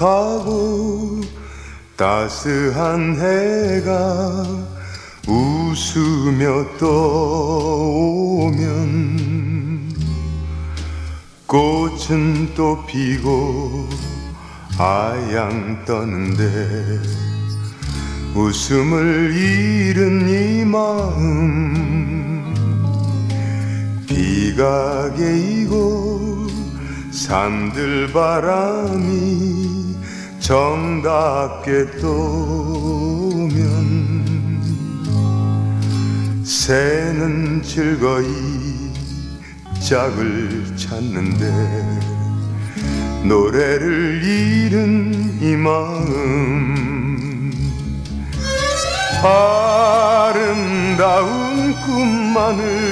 가고 따스한 해가 웃으며 떠오면 꽃은 또 피고 아양 떠는데 웃음을 잃은 이 마음 비가 개이고 산들 바람이 정답게 떠오면 새는 즐거이 짝을 찾는데 노래를 잃은 이 마음 아름다운 꿈만을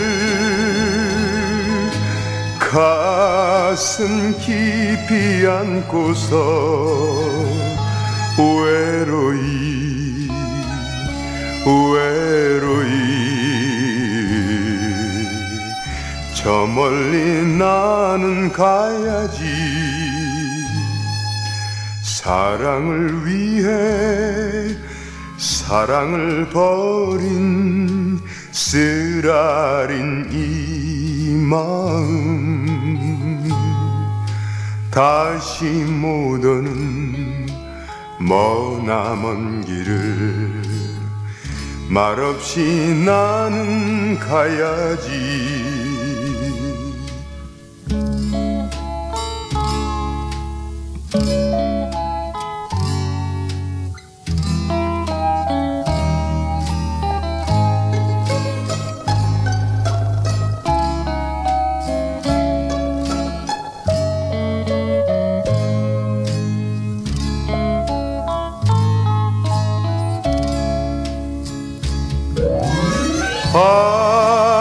가슴 깊이 안고서 외로이 외로이. 저 멀리 나는 가야지. 사랑을 위해 사랑을 버린 쓰라린 이 마음 다시 못 오는 머나먼 길을 말없이 나는 가야지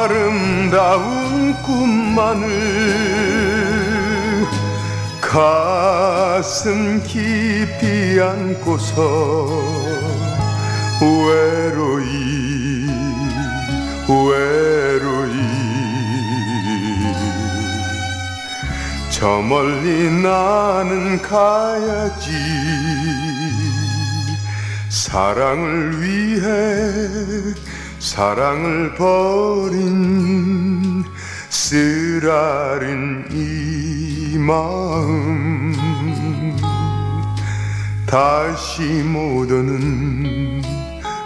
아름다운 꿈만을 가슴 깊이 안고서 외로이 외로이. 저 멀리 나는 가야지. 사랑을 위해 사랑을 버린 쓰라린 이 마음. 다시 못 오는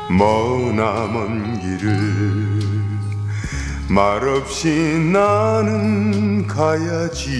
머나먼 길을 말없이 나는 가야지